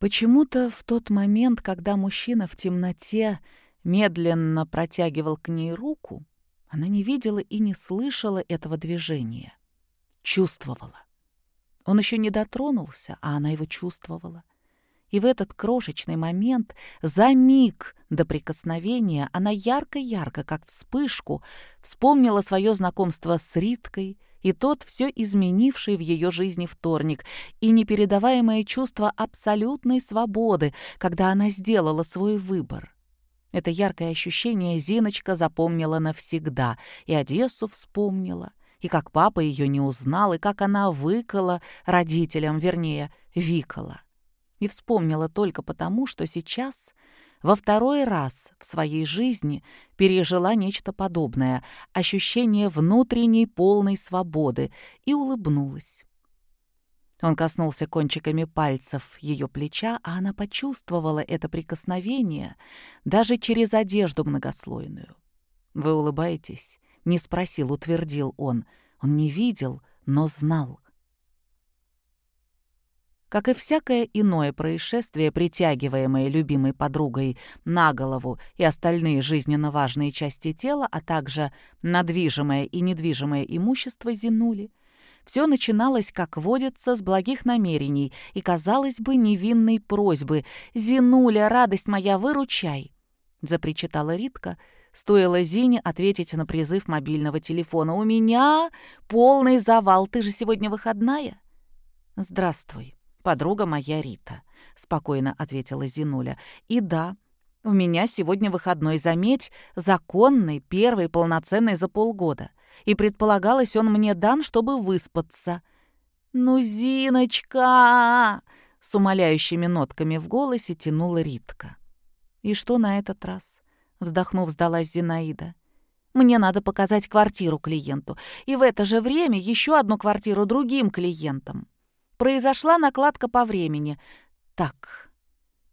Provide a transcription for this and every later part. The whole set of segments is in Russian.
Почему-то в тот момент, когда мужчина в темноте медленно протягивал к ней руку, она не видела и не слышала этого движения. Чувствовала. Он еще не дотронулся, а она его чувствовала. И в этот крошечный момент, за миг до прикосновения, она ярко-ярко, как вспышку, вспомнила свое знакомство с Риткой и тот все изменивший в ее жизни вторник, и непередаваемое чувство абсолютной свободы, когда она сделала свой выбор. Это яркое ощущение Зиночка запомнила навсегда, и Одессу вспомнила, и как папа ее не узнал, и как она выкала родителям, вернее, викала. И вспомнила только потому, что сейчас во второй раз в своей жизни пережила нечто подобное, ощущение внутренней полной свободы, и улыбнулась. Он коснулся кончиками пальцев ее плеча, а она почувствовала это прикосновение даже через одежду многослойную. «Вы улыбаетесь?» — не спросил, утвердил он. Он не видел, но знал. Как и всякое иное происшествие, притягиваемое любимой подругой на голову и остальные жизненно важные части тела, а также надвижимое и недвижимое имущество Зинули, все начиналось, как водится, с благих намерений и, казалось бы, невинной просьбы «Зинуля, радость моя, выручай!» — запричитала Ритка, Стоило Зине ответить на призыв мобильного телефона. «У меня полный завал. Ты же сегодня выходная?» «Здравствуй, подруга моя Рита», — спокойно ответила Зинуля. «И да, у меня сегодня выходной, заметь, законный, первый, полноценный за полгода и предполагалось, он мне дан, чтобы выспаться. «Ну, Зиночка!» — с умоляющими нотками в голосе тянула Ритка. «И что на этот раз?» — вздохнув, сдалась Зинаида. «Мне надо показать квартиру клиенту, и в это же время еще одну квартиру другим клиентам. Произошла накладка по времени. Так,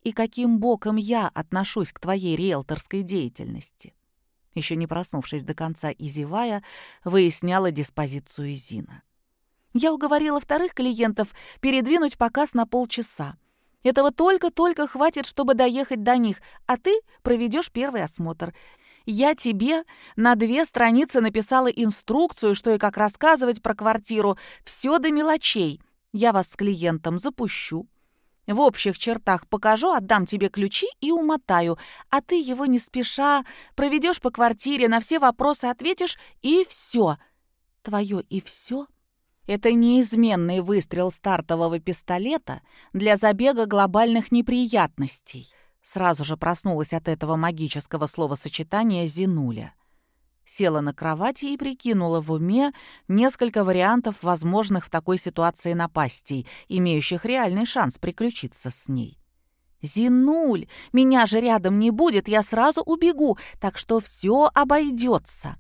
и каким боком я отношусь к твоей риэлторской деятельности?» еще не проснувшись до конца и зевая, выясняла диспозицию Зина. «Я уговорила вторых клиентов передвинуть показ на полчаса. Этого только-только хватит, чтобы доехать до них, а ты проведешь первый осмотр. Я тебе на две страницы написала инструкцию, что и как рассказывать про квартиру. Все до мелочей. Я вас с клиентом запущу. В общих чертах покажу, отдам тебе ключи и умотаю, а ты его не спеша проведешь по квартире, на все вопросы ответишь, и все. Твое «и все» — это неизменный выстрел стартового пистолета для забега глобальных неприятностей. Сразу же проснулась от этого магического словосочетания Зинуля села на кровати и прикинула в уме несколько вариантов возможных в такой ситуации напастей, имеющих реальный шанс приключиться с ней. «Зинуль, меня же рядом не будет, я сразу убегу, так что все обойдется».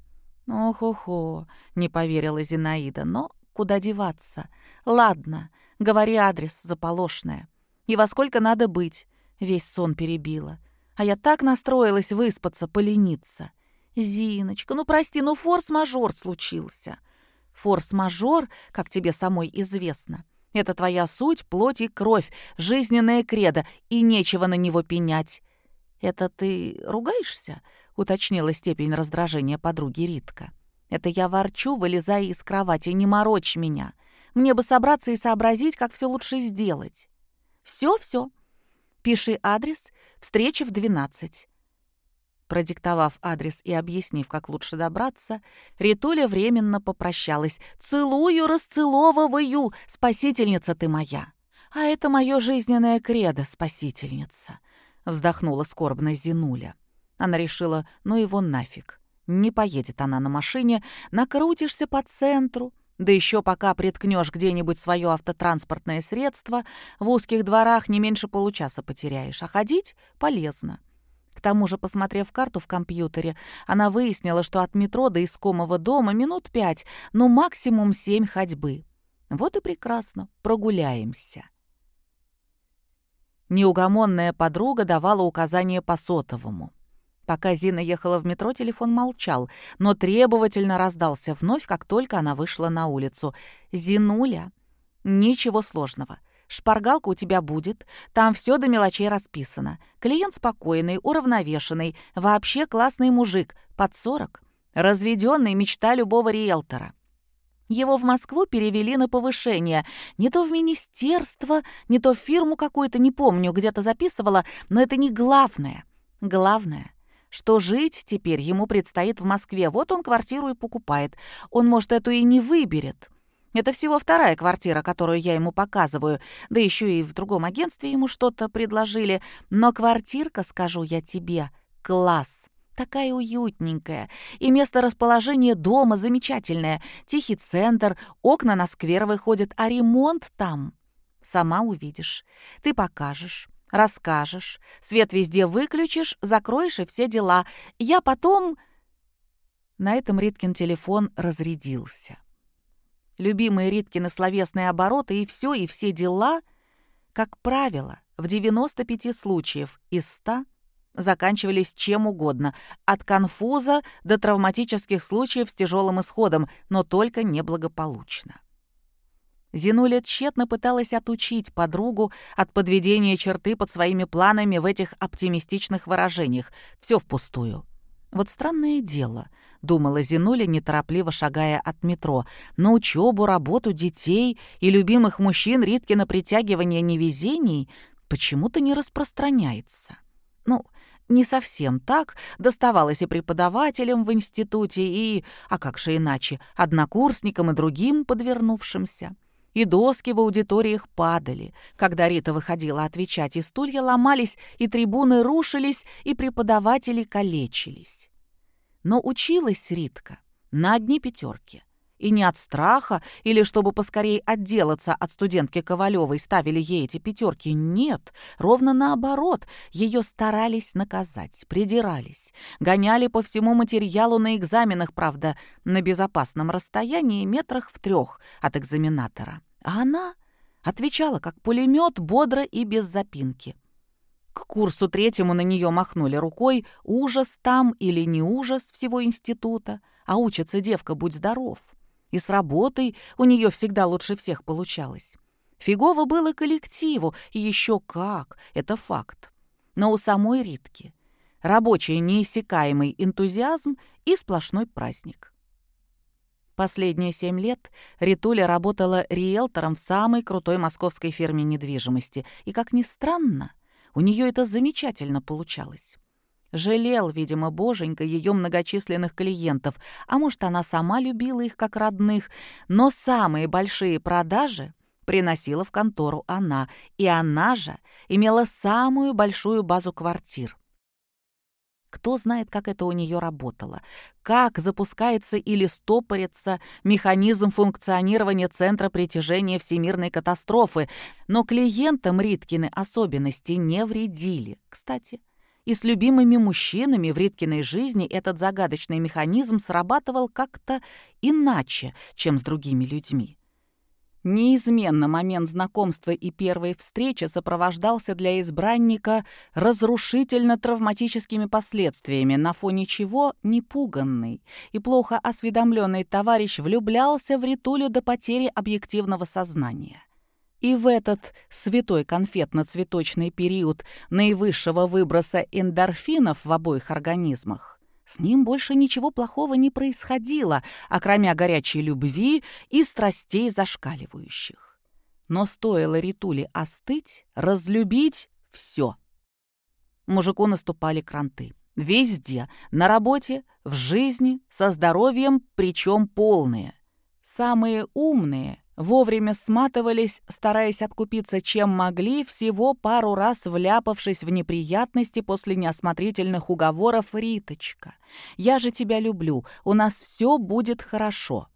«Ох-охо», — не поверила Зинаида, но куда деваться? «Ладно, говори адрес, заполошная. И во сколько надо быть?» Весь сон перебила. А я так настроилась выспаться, полениться. «Зиночка, ну прости, ну форс-мажор случился». «Форс-мажор, как тебе самой известно, это твоя суть, плоть и кровь, жизненная кредо, и нечего на него пенять». «Это ты ругаешься?» — уточнила степень раздражения подруги Ритка. «Это я ворчу, вылезая из кровати, не морочь меня. Мне бы собраться и сообразить, как все лучше сделать». «Все-все. Пиши адрес, встреча в двенадцать. Продиктовав адрес и объяснив, как лучше добраться, Ритуля временно попрощалась. «Целую, расцеловываю, спасительница ты моя!» «А это мое жизненное кредо, спасительница!» Вздохнула скорбно Зинуля. Она решила, ну его нафиг. Не поедет она на машине, накрутишься по центру, да еще пока приткнешь где-нибудь свое автотранспортное средство, в узких дворах не меньше получаса потеряешь, а ходить полезно. К тому же, посмотрев карту в компьютере, она выяснила, что от метро до искомого дома минут пять, но максимум семь ходьбы. Вот и прекрасно, прогуляемся. Неугомонная подруга давала указания по сотовому. Пока Зина ехала в метро, телефон молчал, но требовательно раздался вновь, как только она вышла на улицу. «Зинуля, ничего сложного. Шпаргалка у тебя будет, там все до мелочей расписано. Клиент спокойный, уравновешенный, вообще классный мужик, под сорок. Разведенный мечта любого риэлтора. Его в Москву перевели на повышение. Не то в министерство, не то в фирму какую-то, не помню, где-то записывала, но это не главное. Главное, что жить теперь ему предстоит в Москве. Вот он квартиру и покупает. Он, может, эту и не выберет. Это всего вторая квартира, которую я ему показываю. Да еще и в другом агентстве ему что-то предложили. Но квартирка, скажу я тебе, класс. Такая уютненькая. И место расположения дома замечательное. Тихий центр, окна на сквер выходят, а ремонт там. Сама увидишь. Ты покажешь, расскажешь. Свет везде выключишь, закроешь и все дела. Я потом... На этом Риткин телефон разрядился. Любимые Риткины словесные обороты и все, и все дела, как правило, в 95 случаев из 100 заканчивались чем угодно, от конфуза до травматических случаев с тяжелым исходом, но только неблагополучно. Зинуля тщетно пыталась отучить подругу от подведения черты под своими планами в этих оптимистичных выражениях. Все впустую. Вот странное дело, думала Зинуля, неторопливо шагая от метро. На учебу, работу детей и любимых мужчин Риткина притягивание невезений почему-то не распространяется. Ну, не совсем так, доставалось и преподавателям в институте, и, а как же иначе, однокурсникам и другим подвернувшимся. И доски в аудиториях падали. Когда Рита выходила отвечать, и стулья ломались, и трибуны рушились, и преподаватели калечились. Но училась Ритка на одни пятерки. И не от страха или чтобы поскорей отделаться от студентки Ковалевой ставили ей эти пятерки. Нет, ровно наоборот. Ее старались наказать, придирались. Гоняли по всему материалу на экзаменах, правда, на безопасном расстоянии метрах в трех от экзаменатора. А она отвечала как пулемет, бодро и без запинки. К курсу третьему на нее махнули рукой. Ужас там или не ужас всего института. А учится девка, будь здоров. И с работой у нее всегда лучше всех получалось. Фигово было коллективу, и еще как, это факт. Но у самой Ритки рабочий неиссякаемый энтузиазм и сплошной праздник. Последние семь лет Ритуля работала риэлтором в самой крутой московской фирме недвижимости, и, как ни странно, у нее это замечательно получалось. Жалел, видимо, боженька ее многочисленных клиентов, а может, она сама любила их как родных, но самые большие продажи приносила в контору она, и она же имела самую большую базу квартир. Кто знает, как это у нее работало, как запускается или стопорится механизм функционирования центра притяжения всемирной катастрофы, но клиентам Риткины особенности не вредили. Кстати, и с любимыми мужчинами в Риткиной жизни этот загадочный механизм срабатывал как-то иначе, чем с другими людьми. Неизменно момент знакомства и первой встречи сопровождался для избранника разрушительно-травматическими последствиями, на фоне чего непуганный и плохо осведомленный товарищ влюблялся в Ритулю до потери объективного сознания. И в этот святой конфетно-цветочный период наивысшего выброса эндорфинов в обоих организмах с ним больше ничего плохого не происходило, окромя горячей любви и страстей зашкаливающих. Но стоило Ритуле остыть, разлюбить — все. Мужику наступали кранты. Везде, на работе, в жизни, со здоровьем, причем полные. Самые умные Вовремя сматывались, стараясь откупиться чем могли, всего пару раз вляпавшись в неприятности после неосмотрительных уговоров «Риточка, я же тебя люблю, у нас все будет хорошо».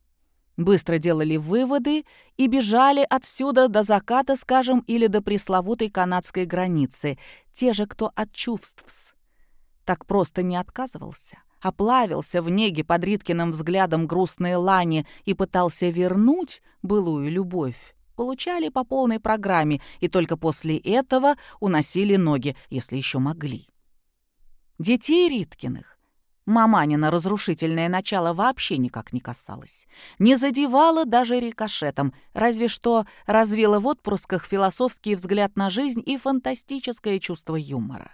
Быстро делали выводы и бежали отсюда до заката, скажем, или до пресловутой канадской границы, те же, кто от чувств. Так просто не отказывался оплавился в неге под Риткиным взглядом грустной лани и пытался вернуть былую любовь, получали по полной программе и только после этого уносили ноги, если еще могли. Детей Риткиных Маманина разрушительное начало вообще никак не касалось. Не задевала даже рикошетом, разве что развила в отпусках философский взгляд на жизнь и фантастическое чувство юмора.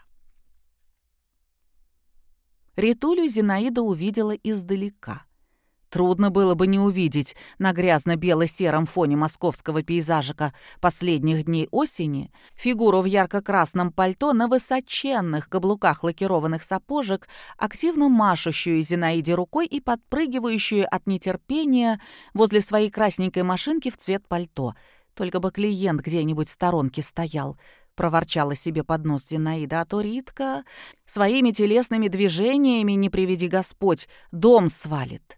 Ритулю Зинаида увидела издалека. Трудно было бы не увидеть на грязно-бело-сером фоне московского пейзажика последних дней осени фигуру в ярко-красном пальто на высоченных каблуках лакированных сапожек, активно машущую Зинаиде рукой и подпрыгивающую от нетерпения возле своей красненькой машинки в цвет пальто. Только бы клиент где-нибудь в сторонке стоял — проворчала себе под нос Зинаида, а то Ритка своими телесными движениями, не приведи Господь, дом свалит.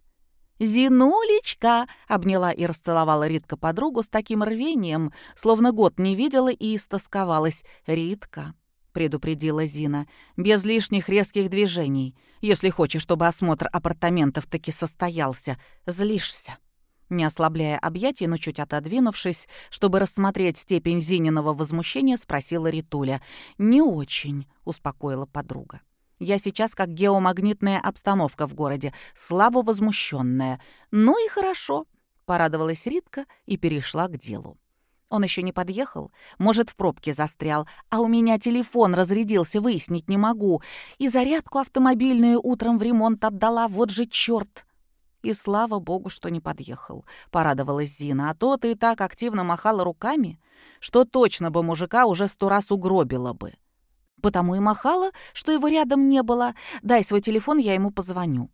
«Зинулечка!» — обняла и расцеловала Ритка подругу с таким рвением, словно год не видела и истосковалась. «Ритка!» — предупредила Зина. «Без лишних резких движений. Если хочешь, чтобы осмотр апартаментов таки состоялся, злишься». Не ослабляя объятий, но чуть отодвинувшись, чтобы рассмотреть степень Зининого возмущения, спросила Ритуля. «Не очень», — успокоила подруга. Я сейчас как геомагнитная обстановка в городе, слабо возмущенная. Ну и хорошо, порадовалась Ритка и перешла к делу. Он еще не подъехал, может, в пробке застрял, а у меня телефон разрядился, выяснить не могу. И зарядку автомобильную утром в ремонт отдала, вот же черт. И слава богу, что не подъехал, порадовалась Зина. А то ты так активно махала руками, что точно бы мужика уже сто раз угробила бы. Потому и махала, что его рядом не было. Дай свой телефон, я ему позвоню.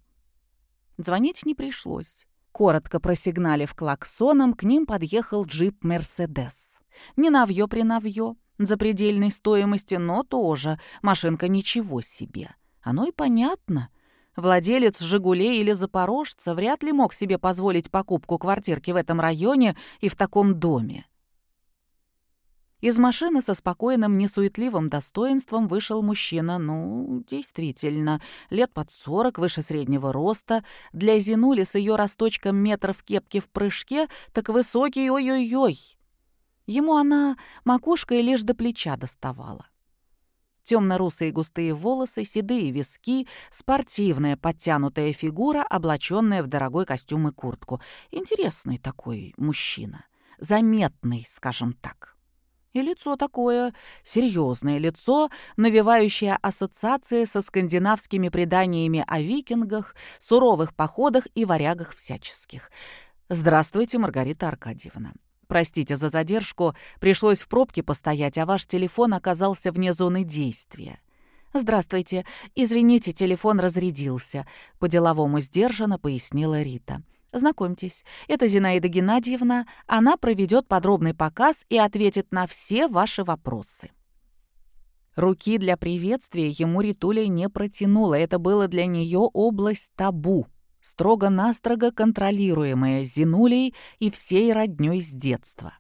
Звонить не пришлось. Коротко просигналив клаксоном, к ним подъехал джип «Мерседес». Не навьё-принавьё, за предельной стоимости, но тоже машинка ничего себе. Оно и понятно. Владелец «Жигулей» или «Запорожца» вряд ли мог себе позволить покупку квартирки в этом районе и в таком доме. Из машины со спокойным, несуетливым достоинством вышел мужчина, ну, действительно, лет под сорок, выше среднего роста. Для Зинули с ее росточком метров кепки в прыжке, так высокий, ой-ой-ой. Ему она макушкой лишь до плеча доставала. Темно-русые густые волосы, седые виски, спортивная подтянутая фигура, облаченная в дорогой костюм и куртку. Интересный такой мужчина. Заметный, скажем так. И лицо такое, серьезное лицо, навевающее ассоциации со скандинавскими преданиями о викингах, суровых походах и варягах всяческих. «Здравствуйте, Маргарита Аркадьевна. Простите за задержку, пришлось в пробке постоять, а ваш телефон оказался вне зоны действия». «Здравствуйте. Извините, телефон разрядился», — по-деловому сдержанно пояснила Рита. Знакомьтесь, это Зинаида Геннадьевна. Она проведет подробный показ и ответит на все ваши вопросы. Руки для приветствия ему Ритуля не протянула. Это было для нее область табу, строго-настрого контролируемая Зинулей и всей роднёй с детства.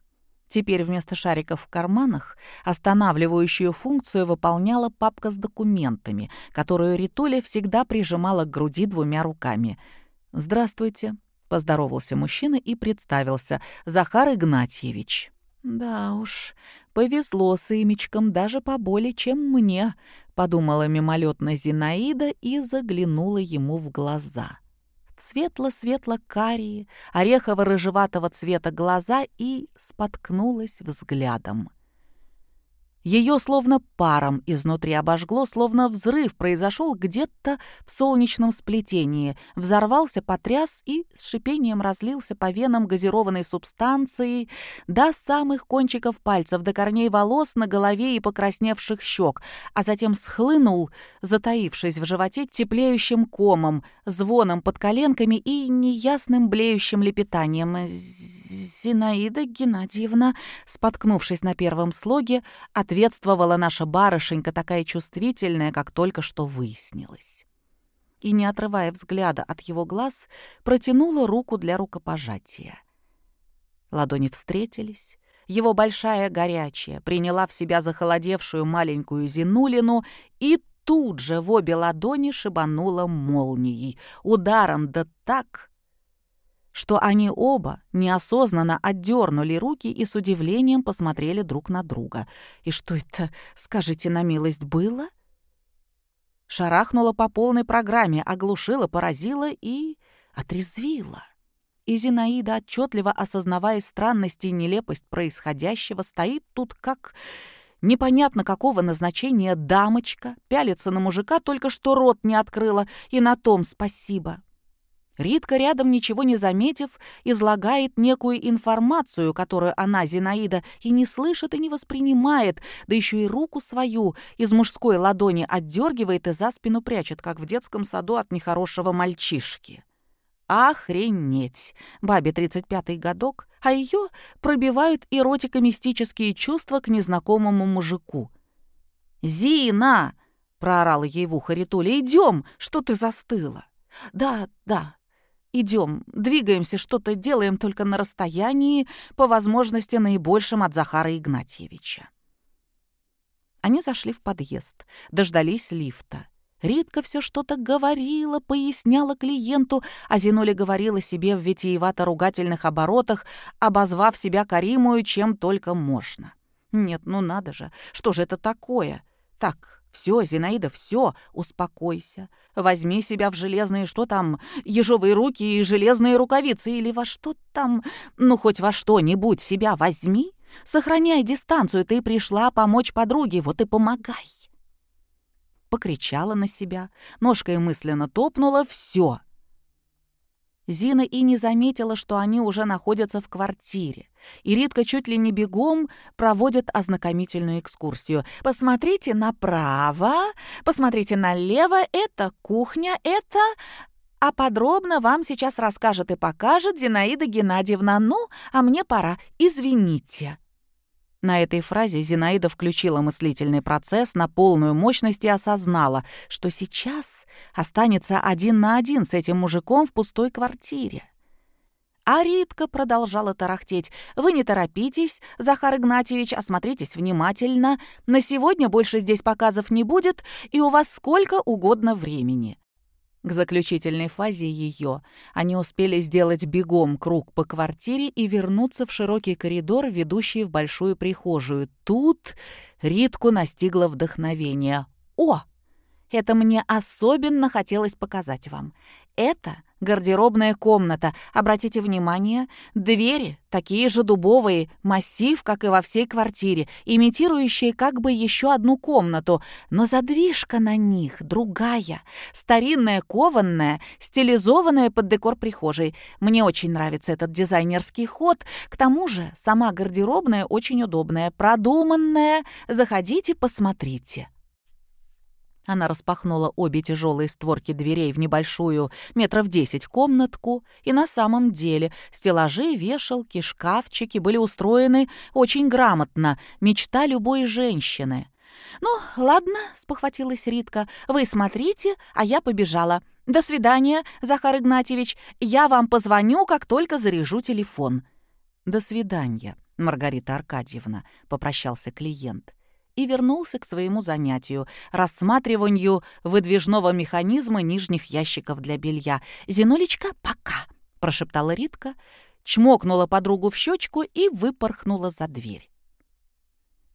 Теперь вместо шариков в карманах останавливающую функцию выполняла папка с документами, которую Ритуля всегда прижимала к груди двумя руками. «Здравствуйте», Поздоровался мужчина и представился. Захар Игнатьевич. «Да уж, повезло с имечком даже поболее, чем мне», — подумала мимолетно Зинаида и заглянула ему в глаза. В светло-светло-карие, орехово-рыжеватого цвета глаза и споткнулась взглядом. Ее словно паром изнутри обожгло, словно взрыв произошел где-то в солнечном сплетении, взорвался, потряс и с шипением разлился по венам газированной субстанции до самых кончиков пальцев, до корней волос на голове и покрасневших щек, а затем схлынул, затаившись в животе теплеющим комом, звоном под коленками и неясным блеющим лепетанием. Зинаида Геннадьевна, споткнувшись на первом слоге, ответствовала наша барышенька, такая чувствительная, как только что выяснилось. И, не отрывая взгляда от его глаз, протянула руку для рукопожатия. Ладони встретились, его большая горячая приняла в себя захолодевшую маленькую Зинулину и тут же в обе ладони шибанула молнией, ударом да так, что они оба неосознанно отдернули руки и с удивлением посмотрели друг на друга. И что это, скажите на милость, было? Шарахнула по полной программе, оглушила, поразила и отрезвила. И Зинаида, отчетливо осознавая странность и нелепость происходящего, стоит тут как непонятно какого назначения дамочка, пялится на мужика, только что рот не открыла, и на том спасибо. Ритка рядом, ничего не заметив, излагает некую информацию, которую она, Зинаида, и не слышит, и не воспринимает, да еще и руку свою из мужской ладони отдергивает и за спину прячет, как в детском саду от нехорошего мальчишки. Охренеть! Бабе 35-й годок, а ее пробивают эротико-мистические чувства к незнакомому мужику. «Зина!» — проорала ей в ухо Ритуля. «Идем! Что ты застыла?» «Да, да, идем, двигаемся, что-то делаем только на расстоянии, по возможности наибольшем от Захара Игнатьевича». Они зашли в подъезд, дождались лифта. Ритка все что-то говорила, поясняла клиенту, а Зинуля говорила себе в витиевато-ругательных оборотах, обозвав себя Каримую чем только можно. Нет, ну надо же, что же это такое? Так, все, Зинаида, все, успокойся. Возьми себя в железные, что там, ежовые руки и железные рукавицы, или во что там, ну хоть во что-нибудь себя возьми. Сохраняй дистанцию, ты пришла помочь подруге, вот и помогай покричала на себя, ножкой мысленно топнула «все». Зина и не заметила, что они уже находятся в квартире. И Ритка чуть ли не бегом проводит ознакомительную экскурсию. «Посмотрите направо, посмотрите налево, это кухня, это...» А подробно вам сейчас расскажет и покажет Зинаида Геннадьевна. Ну, а мне пора, извините. На этой фразе Зинаида включила мыслительный процесс на полную мощность и осознала, что сейчас останется один на один с этим мужиком в пустой квартире. А Ритка продолжала тарахтеть. «Вы не торопитесь, Захар Игнатьевич, осмотритесь внимательно. На сегодня больше здесь показов не будет, и у вас сколько угодно времени. К заключительной фазе ее они успели сделать бегом круг по квартире и вернуться в широкий коридор, ведущий в большую прихожую. Тут Ритку настигло вдохновение. «О! Это мне особенно хотелось показать вам. Это гардеробная комната. Обратите внимание, двери такие же дубовые, массив, как и во всей квартире, имитирующие как бы еще одну комнату, но задвижка на них другая, старинная, кованная, стилизованная под декор прихожей. Мне очень нравится этот дизайнерский ход. К тому же сама гардеробная очень удобная, продуманная. Заходите, посмотрите. Она распахнула обе тяжелые створки дверей в небольшую, метров десять, комнатку, и на самом деле стеллажи, вешалки, шкафчики были устроены очень грамотно, мечта любой женщины. «Ну, ладно», — спохватилась Ритка, — «вы смотрите, а я побежала. До свидания, Захар Игнатьевич, я вам позвоню, как только заряжу телефон». «До свидания, Маргарита Аркадьевна», — попрощался клиент и вернулся к своему занятию — рассматриванию выдвижного механизма нижних ящиков для белья. «Зинулечка, пока!» — прошептала Ритка, чмокнула подругу в щечку и выпорхнула за дверь.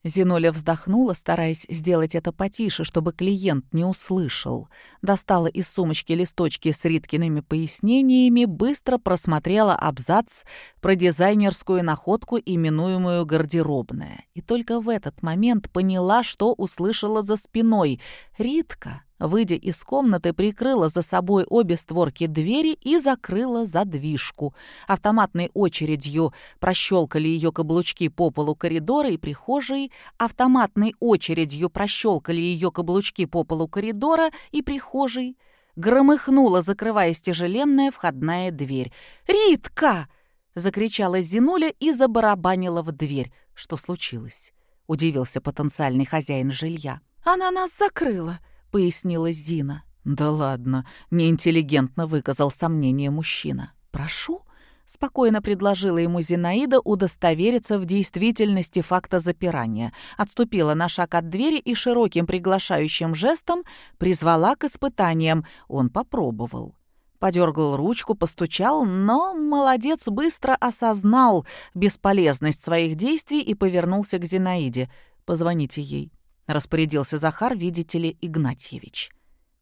Зиноля вздохнула, стараясь сделать это потише, чтобы клиент не услышал. Достала из сумочки листочки с Риткиными пояснениями, быстро просмотрела абзац про дизайнерскую находку, именуемую «гардеробная». И только в этот момент поняла, что услышала за спиной. «Ритка!» Выйдя из комнаты, прикрыла за собой обе створки двери и закрыла задвижку. Автоматной очередью прощелкали ее каблучки по полу коридора и прихожей, автоматной очередью прощелкали ее каблучки по полу коридора и прихожей. Громыхнула, закрываясь тяжеленная входная дверь. «Ритка!» — закричала Зинуля и забарабанила в дверь. «Что случилось?» — удивился потенциальный хозяин жилья. «Она нас закрыла!» — пояснила Зина. «Да ладно», — неинтеллигентно выказал сомнение мужчина. «Прошу», — спокойно предложила ему Зинаида удостовериться в действительности факта запирания, отступила на шаг от двери и широким приглашающим жестом призвала к испытаниям. Он попробовал. Подергал ручку, постучал, но молодец быстро осознал бесполезность своих действий и повернулся к Зинаиде. «Позвоните ей», распорядился Захар, видите ли, Игнатьевич.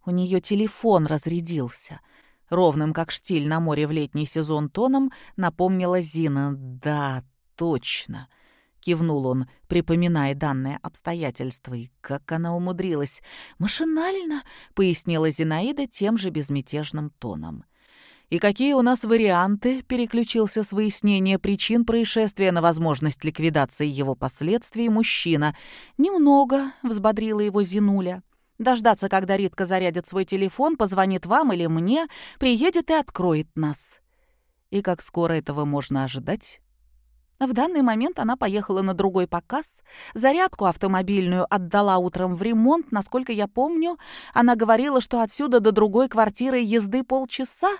У нее телефон разрядился. Ровным, как штиль на море в летний сезон тоном, напомнила Зина. «Да, точно!» — кивнул он, припоминая данное обстоятельство. И как она умудрилась. «Машинально!» — пояснила Зинаида тем же безмятежным тоном. «И какие у нас варианты?» — переключился с выяснения причин происшествия на возможность ликвидации его последствий мужчина. «Немного», — взбодрила его Зинуля. «Дождаться, когда Ритка зарядит свой телефон, позвонит вам или мне, приедет и откроет нас». «И как скоро этого можно ожидать?» В данный момент она поехала на другой показ. Зарядку автомобильную отдала утром в ремонт. Насколько я помню, она говорила, что отсюда до другой квартиры езды полчаса.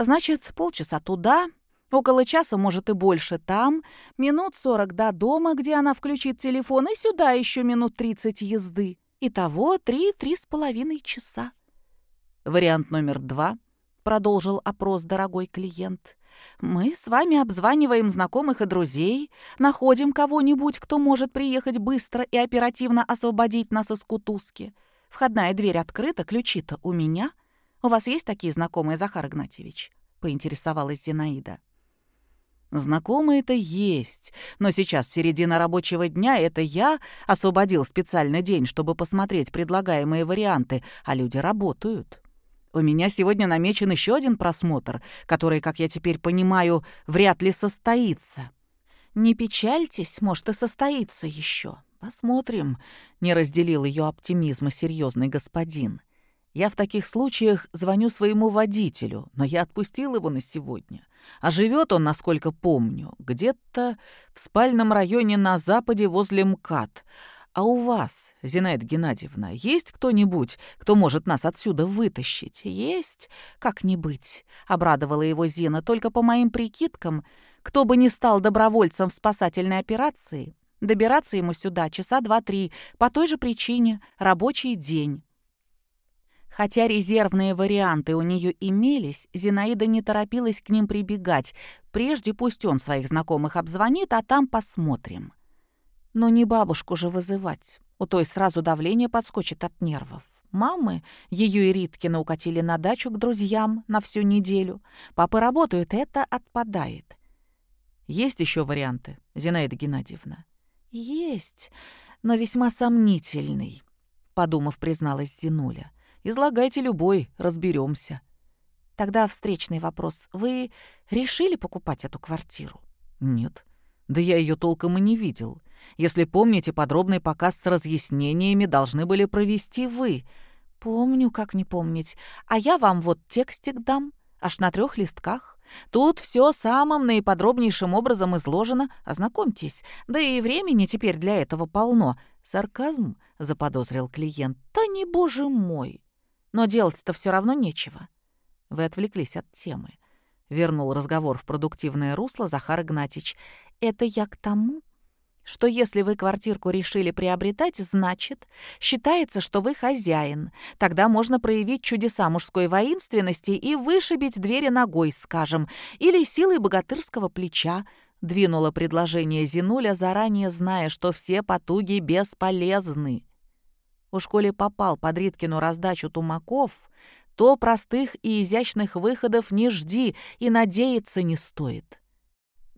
Значит, полчаса туда, около часа, может, и больше там, минут сорок до дома, где она включит телефон, и сюда еще минут тридцать езды. Итого три-три с половиной часа. Вариант номер два, продолжил опрос дорогой клиент. Мы с вами обзваниваем знакомых и друзей, находим кого-нибудь, кто может приехать быстро и оперативно освободить нас из кутузки. Входная дверь открыта, ключи-то у меня — у вас есть такие знакомые, Захар Игнатьевич?» — поинтересовалась Зинаида. «Знакомые-то есть, но сейчас середина рабочего дня, это я освободил специальный день, чтобы посмотреть предлагаемые варианты, а люди работают. У меня сегодня намечен еще один просмотр, который, как я теперь понимаю, вряд ли состоится». «Не печальтесь, может, и состоится еще. Посмотрим», — не разделил ее оптимизма серьезный господин. Я в таких случаях звоню своему водителю, но я отпустил его на сегодня. А живет он, насколько помню, где-то в спальном районе на западе возле МКАД. А у вас, Зинаида Геннадьевна, есть кто-нибудь, кто может нас отсюда вытащить? Есть? Как не быть? Обрадовала его Зина. Только по моим прикидкам, кто бы не стал добровольцем в спасательной операции, добираться ему сюда часа два-три по той же причине — рабочий день. Хотя резервные варианты у нее имелись, Зинаида не торопилась к ним прибегать. Прежде пусть он своих знакомых обзвонит, а там посмотрим. Но не бабушку же вызывать. У той сразу давление подскочит от нервов. Мамы ее и Риткина укатили на дачу к друзьям на всю неделю. Папы работают, это отпадает. Есть еще варианты, Зинаида Геннадьевна? Есть, но весьма сомнительный, подумав, призналась Зинуля. Излагайте любой, разберемся. Тогда встречный вопрос. Вы решили покупать эту квартиру? Нет. Да я ее толком и не видел. Если помните, подробный показ с разъяснениями должны были провести вы. Помню, как не помнить. А я вам вот текстик дам, аж на трех листках. Тут все самым наиподробнейшим образом изложено. Ознакомьтесь. Да и времени теперь для этого полно. Сарказм, заподозрил клиент. Да не боже мой. Но делать-то все равно нечего. Вы отвлеклись от темы. Вернул разговор в продуктивное русло Захар Игнатьич. Это я к тому, что если вы квартирку решили приобретать, значит, считается, что вы хозяин. Тогда можно проявить чудеса мужской воинственности и вышибить двери ногой, скажем, или силой богатырского плеча, двинула предложение Зинуля, заранее зная, что все потуги бесполезны. У школе попал под Риткину раздачу тумаков, то простых и изящных выходов не жди и надеяться не стоит.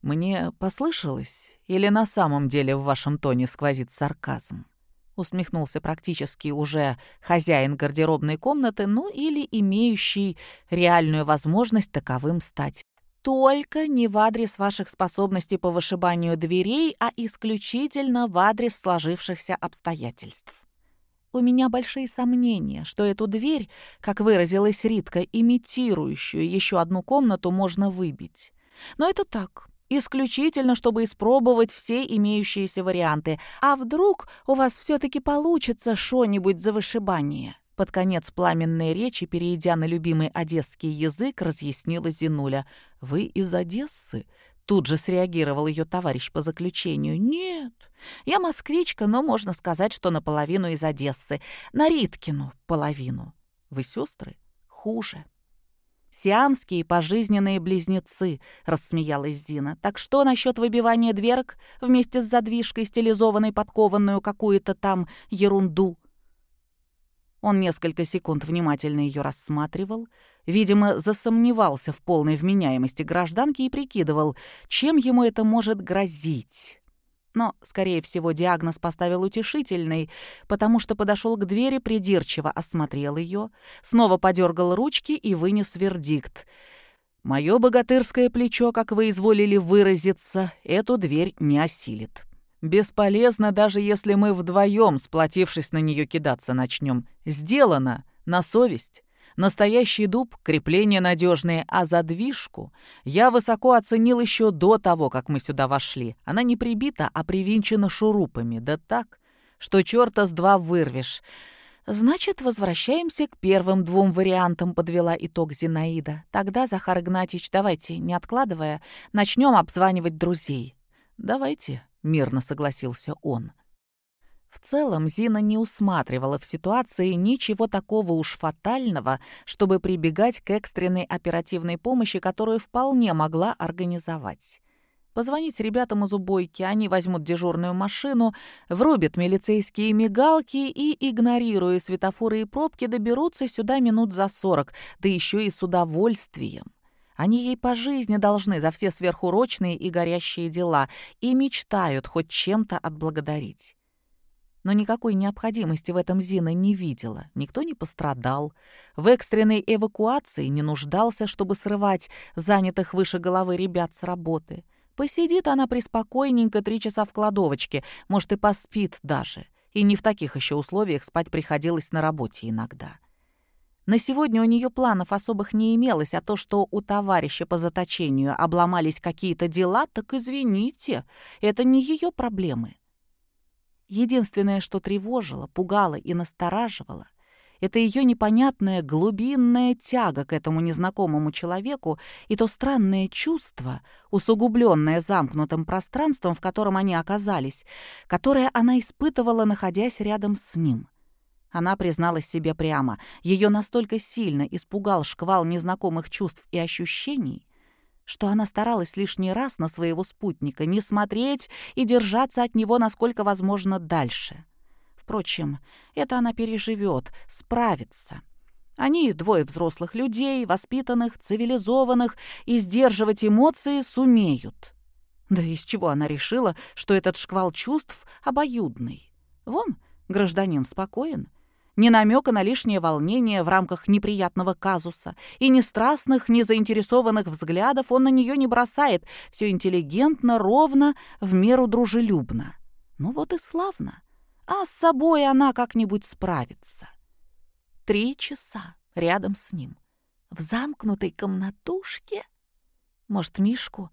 «Мне послышалось, или на самом деле в вашем тоне сквозит сарказм?» усмехнулся практически уже хозяин гардеробной комнаты, ну или имеющий реальную возможность таковым стать. Только не в адрес ваших способностей по вышибанию дверей, а исключительно в адрес сложившихся обстоятельств. У меня большие сомнения, что эту дверь, как выразилась Ритка, имитирующую еще одну комнату, можно выбить. Но это так, исключительно, чтобы испробовать все имеющиеся варианты. А вдруг у вас все-таки получится что-нибудь за вышибание? Под конец пламенной речи, перейдя на любимый одесский язык, разъяснила Зинуля. «Вы из Одессы?» Тут же среагировал ее товарищ по заключению. «Нет, я москвичка, но можно сказать, что наполовину из Одессы. На Риткину половину. Вы сестры? Хуже». «Сиамские пожизненные близнецы», — рассмеялась Зина. «Так что насчет выбивания дверок вместе с задвижкой, стилизованной подкованную какую-то там ерунду?» Он несколько секунд внимательно ее рассматривал, видимо, засомневался в полной вменяемости гражданки и прикидывал, чем ему это может грозить. Но, скорее всего, диагноз поставил утешительный, потому что подошел к двери, придирчиво осмотрел ее, снова подергал ручки и вынес вердикт. «Мое богатырское плечо, как вы изволили выразиться, эту дверь не осилит. Бесполезно, даже если мы вдвоем, сплотившись на нее, кидаться начнем. Сделано, на совесть. Настоящий дуб, крепления надежные, а задвижку я высоко оценил еще до того, как мы сюда вошли. Она не прибита, а привинчена шурупами, да так, что черта с два вырвешь. «Значит, возвращаемся к первым двум вариантам», — подвела итог Зинаида. «Тогда, Захар Игнатьевич, давайте, не откладывая, начнем обзванивать друзей». «Давайте», — мирно согласился он. В целом Зина не усматривала в ситуации ничего такого уж фатального, чтобы прибегать к экстренной оперативной помощи, которую вполне могла организовать. Позвонить ребятам из убойки, они возьмут дежурную машину, врубят милицейские мигалки и, игнорируя светофоры и пробки, доберутся сюда минут за сорок, да еще и с удовольствием. Они ей по жизни должны за все сверхурочные и горящие дела и мечтают хоть чем-то отблагодарить. Но никакой необходимости в этом Зина не видела. Никто не пострадал. В экстренной эвакуации не нуждался, чтобы срывать занятых выше головы ребят с работы. Посидит она приспокойненько три часа в кладовочке, может, и поспит даже. И не в таких еще условиях спать приходилось на работе иногда. На сегодня у нее планов особых не имелось, а то, что у товарища по заточению обломались какие-то дела, так извините, это не ее проблемы. Единственное, что тревожило, пугало и настораживало, это ее непонятная глубинная тяга к этому незнакомому человеку и то странное чувство, усугубленное замкнутым пространством, в котором они оказались, которое она испытывала, находясь рядом с ним. Она призналась себе прямо. Ее настолько сильно испугал шквал незнакомых чувств и ощущений, что она старалась лишний раз на своего спутника не смотреть и держаться от него насколько возможно дальше. Впрочем, это она переживет, справится. Они двое взрослых людей, воспитанных, цивилизованных, и сдерживать эмоции сумеют. Да из чего она решила, что этот шквал чувств обоюдный? Вон, гражданин спокоен, ни намека на лишнее волнение в рамках неприятного казуса, и ни страстных, ни заинтересованных взглядов он на нее не бросает, все интеллигентно, ровно, в меру дружелюбно. Ну вот и славно. А с собой она как-нибудь справится. Три часа рядом с ним, в замкнутой комнатушке. Может, Мишку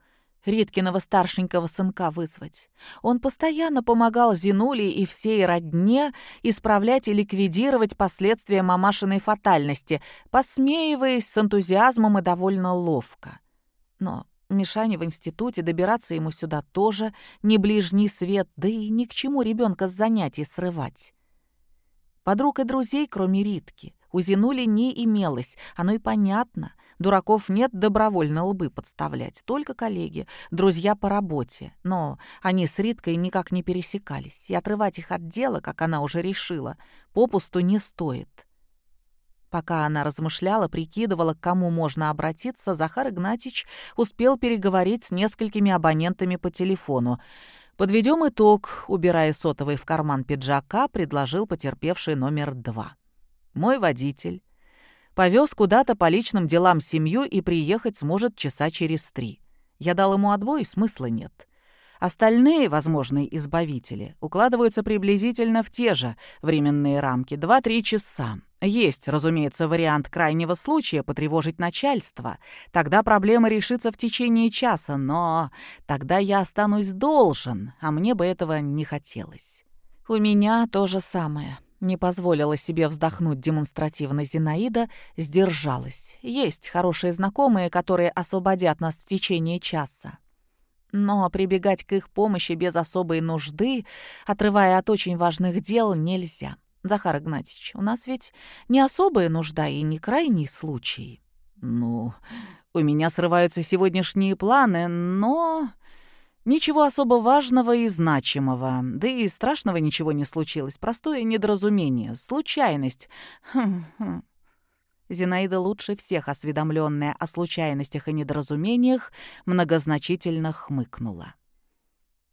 Риткиного старшенького сынка вызвать. Он постоянно помогал Зинуле и всей родне исправлять и ликвидировать последствия мамашиной фатальности, посмеиваясь с энтузиазмом и довольно ловко. Но Мишане в институте добираться ему сюда тоже не ближний свет, да и ни к чему ребенка с занятий срывать. Подруг и друзей, кроме Ритки, у Зинули не имелось, оно и понятно. Дураков нет добровольно лбы подставлять, только коллеги, друзья по работе. Но они с Риткой никак не пересекались, и отрывать их от дела, как она уже решила, попусту не стоит. Пока она размышляла, прикидывала, к кому можно обратиться, Захар Игнатьич успел переговорить с несколькими абонентами по телефону. Подведем итог, убирая сотовый в карман пиджака, предложил потерпевший номер два. Мой водитель Повез куда-то по личным делам семью и приехать сможет часа через три. Я дал ему отбой, смысла нет. Остальные возможные избавители укладываются приблизительно в те же временные рамки — 2-3 часа. Есть, разумеется, вариант крайнего случая потревожить начальство. Тогда проблема решится в течение часа, но тогда я останусь должен, а мне бы этого не хотелось. У меня то же самое. Не позволила себе вздохнуть демонстративно Зинаида, сдержалась. Есть хорошие знакомые, которые освободят нас в течение часа. Но прибегать к их помощи без особой нужды, отрывая от очень важных дел, нельзя. Захар Игнатьевич, у нас ведь не особая нужда и не крайний случай. Ну, у меня срываются сегодняшние планы, но... Ничего особо важного и значимого, да и страшного ничего не случилось. Простое недоразумение, случайность. Хм -хм. Зинаида лучше всех осведомленная о случайностях и недоразумениях, многозначительно хмыкнула.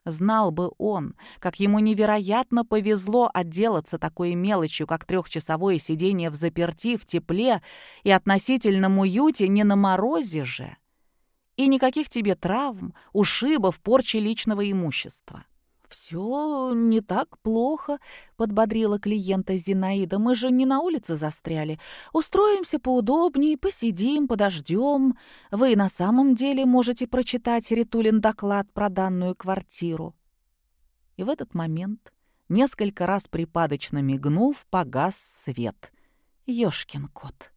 Знал бы он, как ему невероятно повезло отделаться такой мелочью, как трехчасовое сидение в заперти, в тепле и относительном уюте не на морозе же. И никаких тебе травм, ушибов, порчи личного имущества. «Все не так плохо», — подбодрила клиента Зинаида. «Мы же не на улице застряли. Устроимся поудобнее, посидим, подождем. Вы на самом деле можете прочитать Ритулин доклад про данную квартиру». И в этот момент, несколько раз припадочно мигнув, погас свет. Ёшкин кот.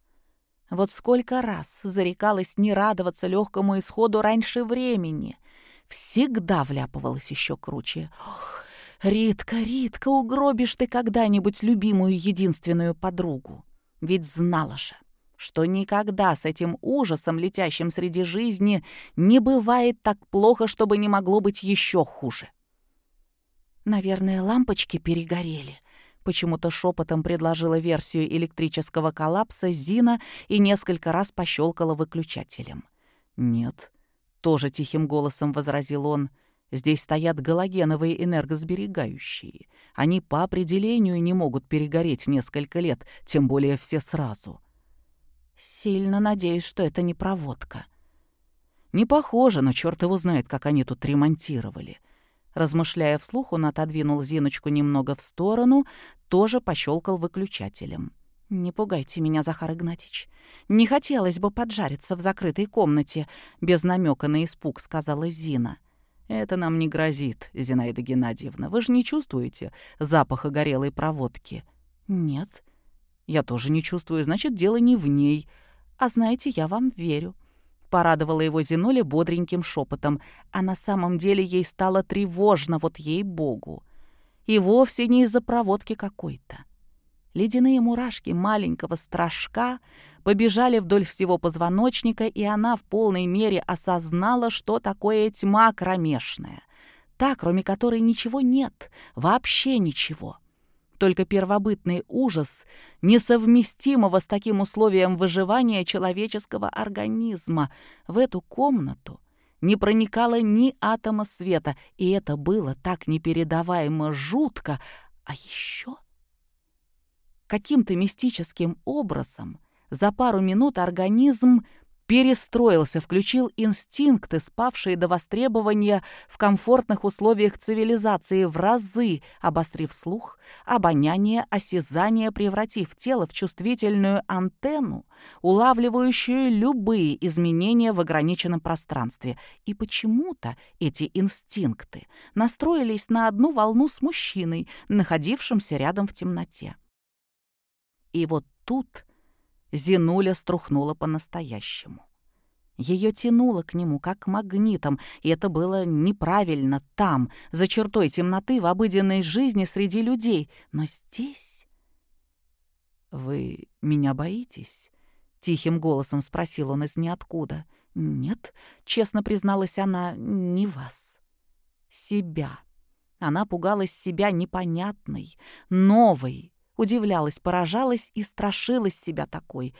Вот сколько раз зарекалась не радоваться легкому исходу раньше времени — всегда вляпывалась еще круче. Ох, Ритка, Ритка, угробишь ты когда-нибудь любимую единственную подругу. Ведь знала же, что никогда с этим ужасом, летящим среди жизни, не бывает так плохо, чтобы не могло быть еще хуже. Наверное, лампочки перегорели. Почему-то шепотом предложила версию электрического коллапса Зина и несколько раз пощелкала выключателем. Нет, тоже тихим голосом возразил он. Здесь стоят галогеновые энергосберегающие. Они по определению не могут перегореть несколько лет, тем более все сразу. Сильно надеюсь, что это не проводка. Не похоже, но черт его знает, как они тут ремонтировали. Размышляя вслух, он отодвинул Зиночку немного в сторону, тоже пощелкал выключателем. «Не пугайте меня, Захар Игнатьич. Не хотелось бы поджариться в закрытой комнате», — без намека на испуг сказала Зина. «Это нам не грозит, Зинаида Геннадьевна. Вы же не чувствуете запаха горелой проводки?» «Нет». «Я тоже не чувствую, значит, дело не в ней. А знаете, я вам верю». Порадовала его Зинуля бодреньким шепотом, а на самом деле ей стало тревожно, вот ей-богу. И вовсе не из-за проводки какой-то. Ледяные мурашки маленького страшка побежали вдоль всего позвоночника, и она в полной мере осознала, что такое тьма кромешная. Та, кроме которой ничего нет, вообще ничего. Только первобытный ужас, несовместимого с таким условием выживания человеческого организма. В эту комнату не проникало ни атома света, и это было так непередаваемо жутко. А еще каким-то мистическим образом за пару минут организм перестроился, включил инстинкты, спавшие до востребования в комфортных условиях цивилизации в разы, обострив слух, обоняние, осязание, превратив тело в чувствительную антенну, улавливающую любые изменения в ограниченном пространстве. И почему-то эти инстинкты настроились на одну волну с мужчиной, находившимся рядом в темноте. И вот тут Зинуля струхнула по-настоящему. Ее тянуло к нему, как магнитом, и это было неправильно там, за чертой темноты в обыденной жизни среди людей. Но здесь... «Вы меня боитесь?» — тихим голосом спросил он из ниоткуда. «Нет», — честно призналась она, — «не вас. Себя». Она пугалась себя непонятной, новой, Удивлялась, поражалась и страшилась себя такой.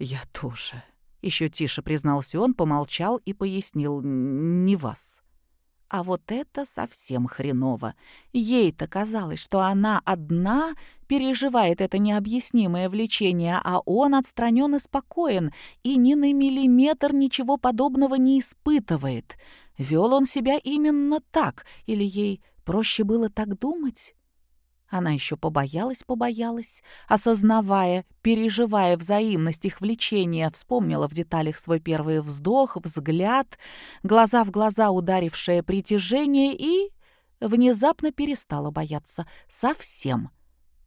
«Я тоже». Еще тише признался он, помолчал и пояснил. «Не вас». А вот это совсем хреново. Ей-то казалось, что она одна переживает это необъяснимое влечение, а он отстранен и спокоен, и ни на миллиметр ничего подобного не испытывает. Вел он себя именно так, или ей проще было так думать? Она еще побоялась-побоялась, осознавая, переживая взаимность их влечения, вспомнила в деталях свой первый вздох, взгляд, глаза в глаза ударившее притяжение и внезапно перестала бояться. Совсем.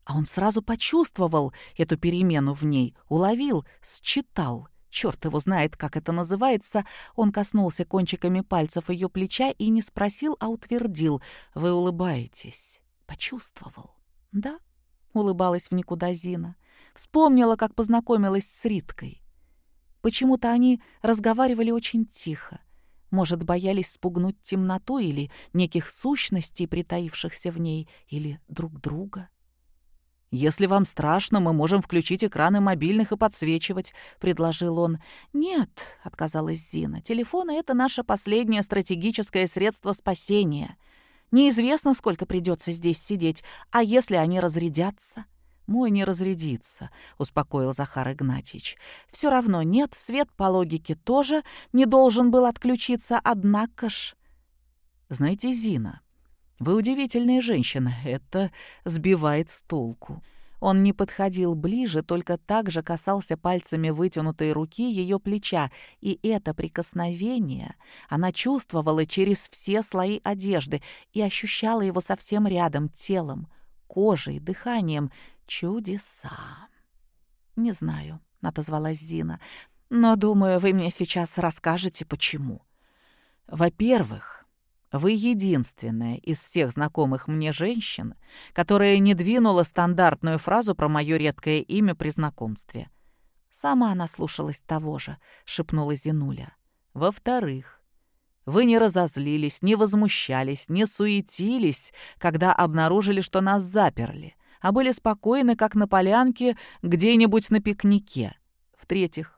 А он сразу почувствовал эту перемену в ней, уловил, считал. Черт его знает, как это называется. Он коснулся кончиками пальцев ее плеча и не спросил, а утвердил. «Вы улыбаетесь». Почувствовал. «Да», — улыбалась в никуда Зина. Вспомнила, как познакомилась с Риткой. Почему-то они разговаривали очень тихо. Может, боялись спугнуть темноту или неких сущностей, притаившихся в ней, или друг друга? «Если вам страшно, мы можем включить экраны мобильных и подсвечивать», — предложил он. «Нет», — отказалась Зина, — «телефоны — это наше последнее стратегическое средство спасения. Неизвестно, сколько придется здесь сидеть, а если они разрядятся?» «Мой не разрядится», — успокоил Захар Игнатьевич. «Все равно нет, свет по логике тоже не должен был отключиться, однако ж...» «Знаете, Зина, вы удивительная женщина, это сбивает с толку». Он не подходил ближе, только так же касался пальцами вытянутой руки ее плеча, и это прикосновение она чувствовала через все слои одежды и ощущала его совсем рядом телом, кожей, дыханием, «Чудеса!» «Не знаю», — отозвалась Зина, «но, думаю, вы мне сейчас расскажете, почему. Во-первых, вы единственная из всех знакомых мне женщин, которая не двинула стандартную фразу про мое редкое имя при знакомстве. Сама она слушалась того же, шепнула Зинуля. Во-вторых, вы не разозлились, не возмущались, не суетились, когда обнаружили, что нас заперли а были спокойны, как на полянке где-нибудь на пикнике. В-третьих,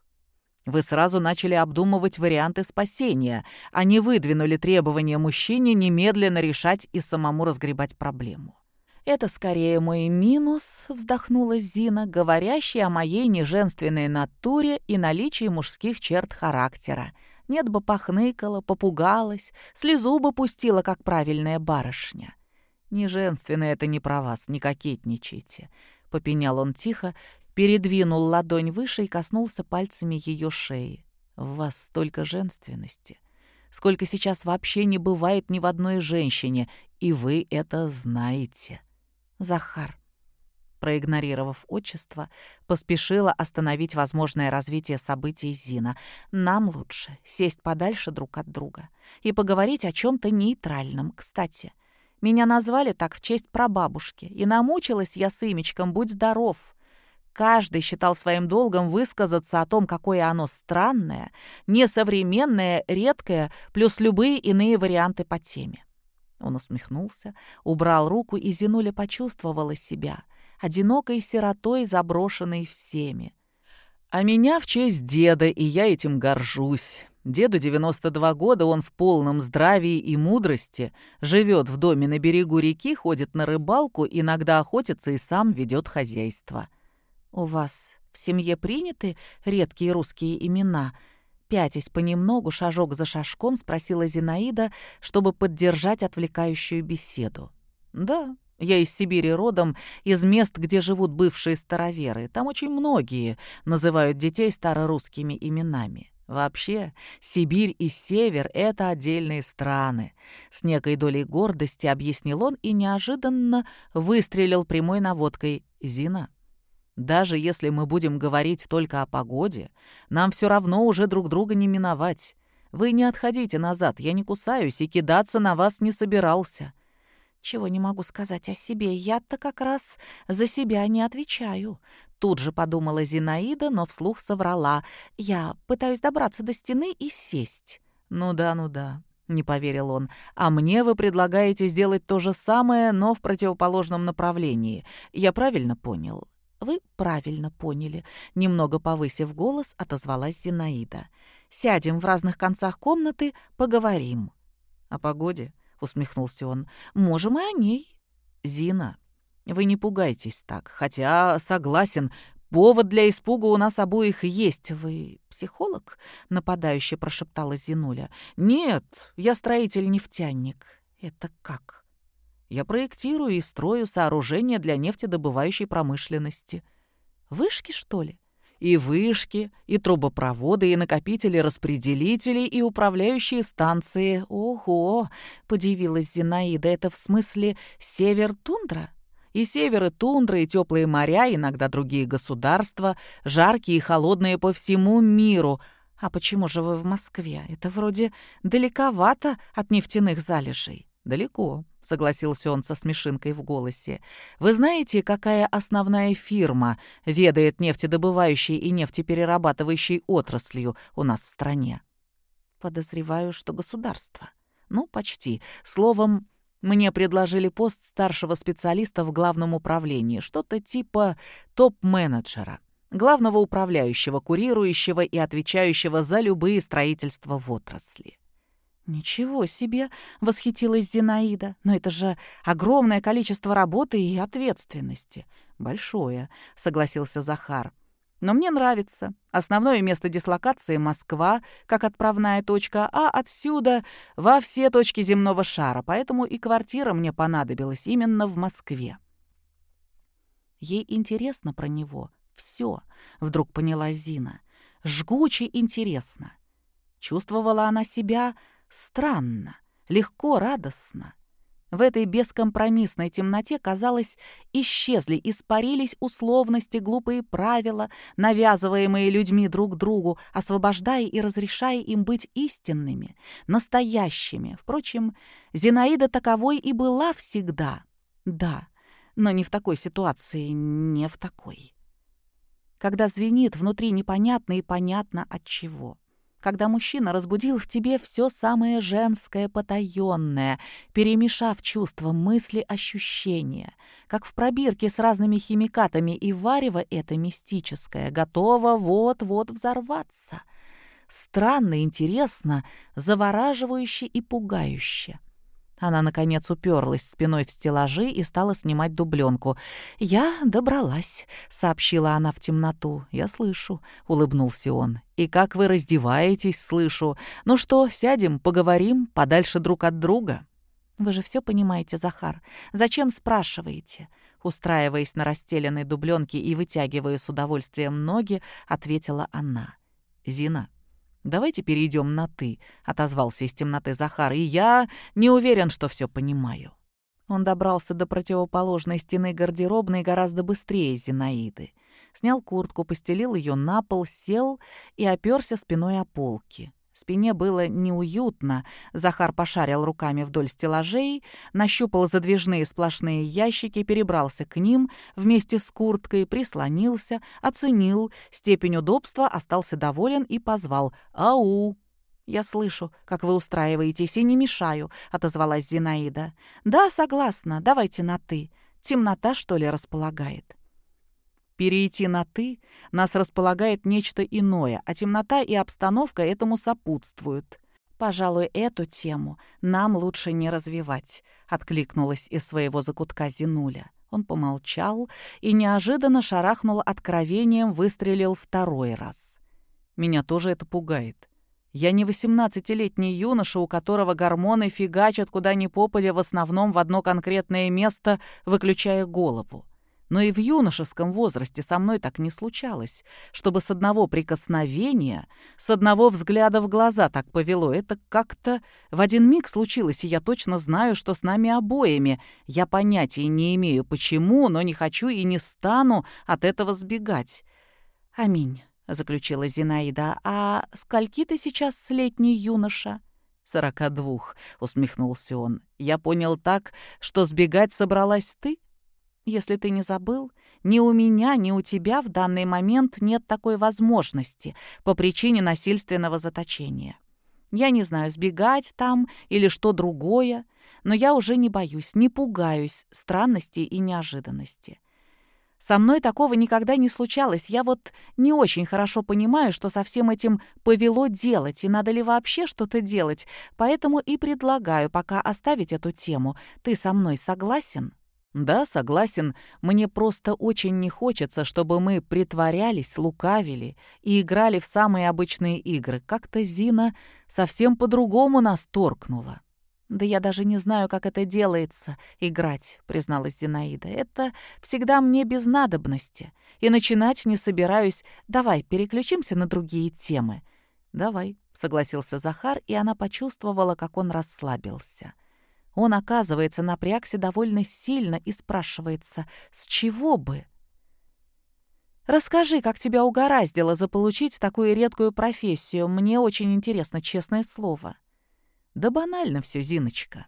вы сразу начали обдумывать варианты спасения, а не выдвинули требования мужчине немедленно решать и самому разгребать проблему. «Это скорее мой минус», — вздохнула Зина, говорящий о моей неженственной натуре и наличии мужских черт характера. Нет бы похныкала, попугалась, слезу бы пустила, как правильная барышня. «Не женственно это не про вас, не кокетничайте», — попенял он тихо, передвинул ладонь выше и коснулся пальцами ее шеи. «В вас столько женственности, сколько сейчас вообще не бывает ни в одной женщине, и вы это знаете». «Захар», проигнорировав отчество, поспешила остановить возможное развитие событий Зина. «Нам лучше сесть подальше друг от друга и поговорить о чем то нейтральном. Кстати, меня назвали так в честь прабабушки, и намучилась я с имечком «Будь здоров». Каждый считал своим долгом высказаться о том, какое оно странное, несовременное, редкое, плюс любые иные варианты по теме. Он усмехнулся, убрал руку, и Зинуля почувствовала себя одинокой сиротой, заброшенной всеми. «А меня в честь деда, и я этим горжусь. Деду 92 года, он в полном здравии и мудрости, живет в доме на берегу реки, ходит на рыбалку, иногда охотится и сам ведет хозяйство. «У вас в семье приняты редкие русские имена?» Пятясь понемногу, шажок за шажком, спросила Зинаида, чтобы поддержать отвлекающую беседу. «Да, я из Сибири родом, из мест, где живут бывшие староверы. Там очень многие называют детей старорусскими именами. Вообще, Сибирь и Север — это отдельные страны. С некой долей гордости объяснил он и неожиданно выстрелил прямой наводкой «Зина». Даже если мы будем говорить только о погоде, нам все равно уже друг друга не миновать. Вы не отходите назад, я не кусаюсь и кидаться на вас не собирался. Чего не могу сказать о себе, я-то как раз за себя не отвечаю. Тут же подумала Зинаида, но вслух соврала. Я пытаюсь добраться до стены и сесть. Ну да, ну да. Не поверил он. «А мне вы предлагаете сделать то же самое, но в противоположном направлении. Я правильно понял?» «Вы правильно поняли», — немного повысив голос, отозвалась Зинаида. «Сядем в разных концах комнаты, поговорим». «О погоде?» — усмехнулся он. «Можем и о ней». «Зина, вы не пугайтесь так, хотя, согласен, повод для испуга у нас обоих есть. Вы психолог?» — нападающе прошептала Зинуля. «Нет, я строитель-нефтяник». «Это как?» «Я проектирую и строю сооружения для нефтедобывающей промышленности». «Вышки, что ли?» И вышки, и трубопроводы, и накопители-распределители, и управляющие станции. Ого! Подивилась Зинаида. Это в смысле север-тундра? И север, и тундра, и теплые моря, иногда другие государства, жаркие и холодные по всему миру. А почему же вы в Москве? Это вроде далековато от нефтяных залежей. Далеко, согласился он со смешинкой в голосе. Вы знаете, какая основная фирма ведает нефтедобывающей и нефтеперерабатывающей отраслью у нас в стране? Подозреваю, что государство. Ну, почти. Словом, мне предложили пост старшего специалиста в главном управлении, что-то типа топ-менеджера, главного управляющего, курирующего и отвечающего за любые строительства в отрасли. «Ничего себе!» — восхитилась Зинаида. «Но это же огромное количество работы и ответственности». «Большое», — согласился Захар. «Но мне нравится. Основное место дислокации — Москва, как отправная точка, а отсюда во все точки земного шара, поэтому и квартира мне понадобилась именно в Москве». Ей интересно про него. Все, вдруг поняла Зина. Жгуче интересно. Чувствовала она себя странно, легко, радостно. В этой бескомпромиссной темноте, казалось, исчезли, испарились условности, глупые правила, навязываемые людьми друг другу, освобождая и разрешая им быть истинными, настоящими. Впрочем, Зинаида таковой и была всегда. Да, но не в такой ситуации, не в такой. Когда звенит внутри непонятно и понятно от чего когда мужчина разбудил в тебе все самое женское, потаенное, перемешав чувства, мысли, ощущения, как в пробирке с разными химикатами, и варево это мистическое, готово вот-вот взорваться. Странно, интересно, завораживающе и пугающе. Она, наконец, уперлась спиной в стеллажи и стала снимать дубленку. «Я добралась», — сообщила она в темноту. «Я слышу», — улыбнулся он. «И как вы раздеваетесь, слышу. Ну что, сядем, поговорим, подальше друг от друга?» «Вы же все понимаете, Захар. Зачем спрашиваете?» Устраиваясь на расстеленной дубленке и вытягивая с удовольствием ноги, ответила она. «Зина, «Давайте перейдем на «ты», — отозвался из темноты Захар, «и я не уверен, что все понимаю». Он добрался до противоположной стены гардеробной гораздо быстрее Зинаиды. Снял куртку, постелил ее на пол, сел и оперся спиной о полки. Спине было неуютно. Захар пошарил руками вдоль стеллажей, нащупал задвижные сплошные ящики, перебрался к ним вместе с курткой, прислонился, оценил степень удобства, остался доволен и позвал «Ау!». «Я слышу, как вы устраиваетесь, и не мешаю», — отозвалась Зинаида. «Да, согласна, давайте на «ты». Темнота, что ли, располагает?» Перейти на «ты» нас располагает нечто иное, а темнота и обстановка этому сопутствуют. «Пожалуй, эту тему нам лучше не развивать», — откликнулась из своего закутка Зинуля. Он помолчал и неожиданно шарахнул откровением, выстрелил второй раз. «Меня тоже это пугает. Я не восемнадцатилетний юноша, у которого гормоны фигачат куда ни попадя, в основном в одно конкретное место, выключая голову. Но и в юношеском возрасте со мной так не случалось, чтобы с одного прикосновения, с одного взгляда в глаза так повело. Это как-то в один миг случилось, и я точно знаю, что с нами обоими. Я понятия не имею, почему, но не хочу и не стану от этого сбегать. «Аминь», — заключила Зинаида. «А скольки ты сейчас летний юноша?» «Сорока двух», — усмехнулся он. «Я понял так, что сбегать собралась ты?» Если ты не забыл, ни у меня, ни у тебя в данный момент нет такой возможности по причине насильственного заточения. Я не знаю, сбегать там или что другое, но я уже не боюсь, не пугаюсь странностей и неожиданности. Со мной такого никогда не случалось. Я вот не очень хорошо понимаю, что со всем этим повело делать, и надо ли вообще что-то делать, поэтому и предлагаю пока оставить эту тему. Ты со мной согласен?» Да, согласен, мне просто очень не хочется, чтобы мы притворялись, лукавили и играли в самые обычные игры. Как-то Зина совсем по-другому нас торкнула. «Да я даже не знаю, как это делается, играть», — призналась Зинаида. «Это всегда мне без надобности. И начинать не собираюсь. Давай, переключимся на другие темы». «Давай», — согласился Захар, и она почувствовала, как он расслабился. Он, оказывается, напрягся довольно сильно и спрашивается, с чего бы? «Расскажи, как тебя угораздило заполучить такую редкую профессию. Мне очень интересно, честное слово». «Да банально все, Зиночка.